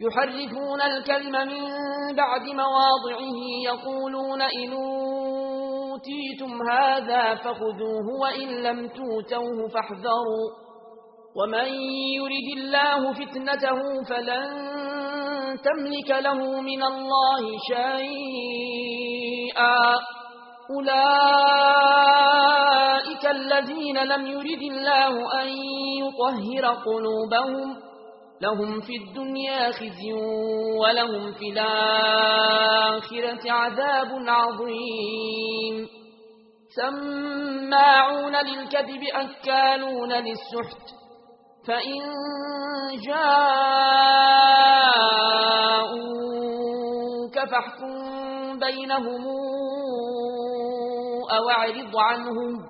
يحرفون الكلم من بعد مواضعه يقولون إن أوتيتم هذا فخذوه وإن لم توتوه فاحذروا ومن يرد الله فتنته فلن تملك له من الله شيئا أولئك الذين لم يرد الله أن يطهر قلوبهم لهم في الدنيا خزي ولهم في الآخرة عذاب عظيم. سماعون للكذب أكالون للسحت. فإن جاءوك فاحكم بينهم أو أعرض عنهم.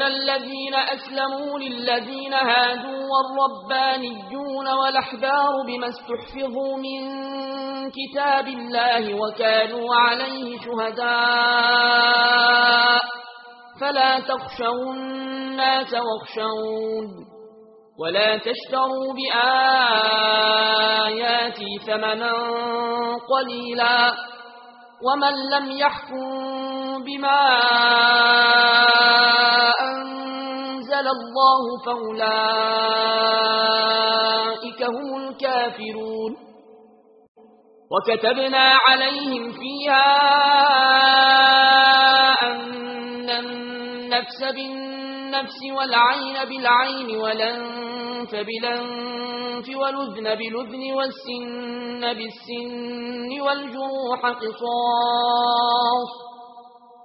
يسبون الذين أسلموا للذين هادوا والربانيون والأحبار بما استحفظوا من كتاب الله وكانوا عليه شهداء فلا تخشوا الناس واخشون ولا تشتروا بآياتي ثمنا قليلا ومن لم يحكم بما الله فأولئك هم الكافرون. وكتبنا عليهم فيها أن النفس بالنفس والعين بالعين ولنف بلنف ولذن بلذن والسن بالسن والجروح قصاص.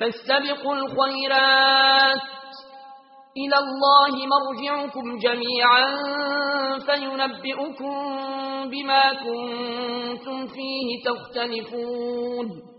فاستبقوا الخيرات. إلى الله مرجعكم جميعا فينبئكم بما كنتم فيه تختلفون.